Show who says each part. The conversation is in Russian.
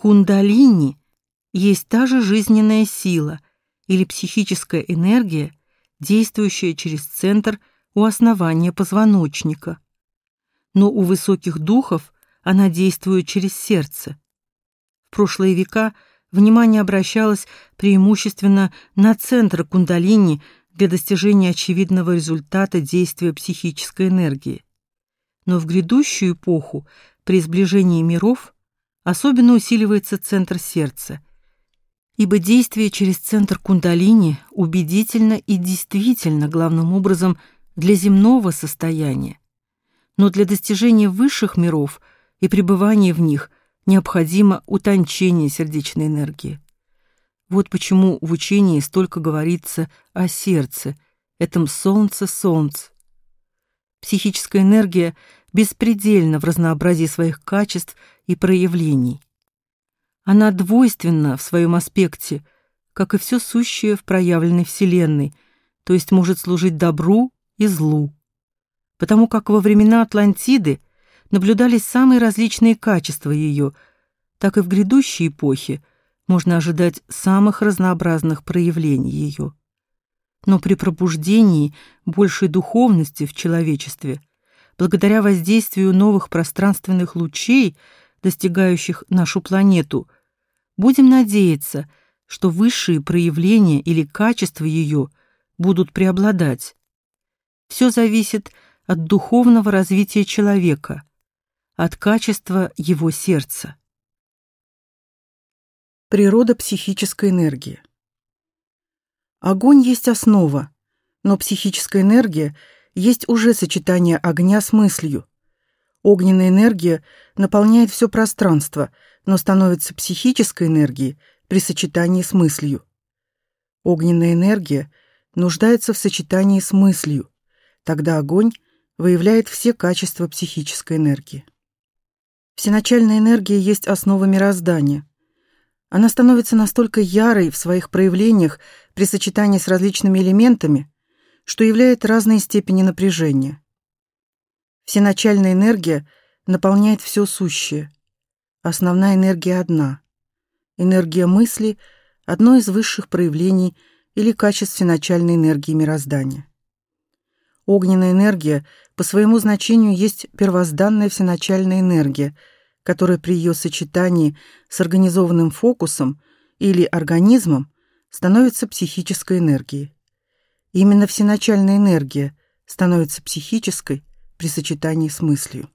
Speaker 1: Кундалини есть та же жизненная сила или психическая энергия, действующая через центр у основания позвоночника. Но у высоких духов она действует через сердце. В прошлые века внимание обращалось преимущественно на центр кундалини для достижения очевидного результата действия психической энергии. Но в грядущую эпоху, при сближении миров, особенно усиливается центр сердца, ибо действие через центр кундалини убедительно и действительно главным образом для земного состояния. Но для достижения высших миров и пребывания в них необходимо утончение сердечной энергии. Вот почему в учении столько говорится о сердце, этом солнце солнц. Психическая энергия беспредельна в разнообразии своих качеств и проявлений. Она двойственна в своем аспекте, как и все сущее в проявленной Вселенной, то есть может служить добру и злу. Потому как во времена Атлантиды наблюдались самые различные качества ее, так и в грядущей эпохе можно ожидать самых разнообразных проявлений ее. Но при пробуждении большей духовности в человечестве, благодаря воздействию новых пространственных лучей, достигающих нашу планету, будем надеяться, что высшие проявления или качества ее будут преобладать. Все зависит от духовного развития человека, от качества его сердца. Природа психической энергии. Огонь есть основа, но психическая энергия есть уже сочетание огня с мыслью, Огненная энергия наполняет все пространство, но становится психической энергией при сочетании с мыслью. Огненная энергия нуждается в сочетании с мыслью. Тогда огонь выявляет все качества психической энергии. Всеначальная энергия есть основа мироздания. Она становится настолько ярой в своих проявлениях при сочетании с различными элементами, что являет разные степени напряжения. Всеначальная энергия наполняет все сущее. Основная энергия одна. Энергия мысли — одно из высших проявлений или качеств всеначальной энергии мироздания. Огненная энергия по своему значению есть первозданная всеначальная энергия, которая при ее сочетании с организованным фокусом или организмом становится психической энергией. Именно всеначальная энергия становится психической при сочетании с мыслью.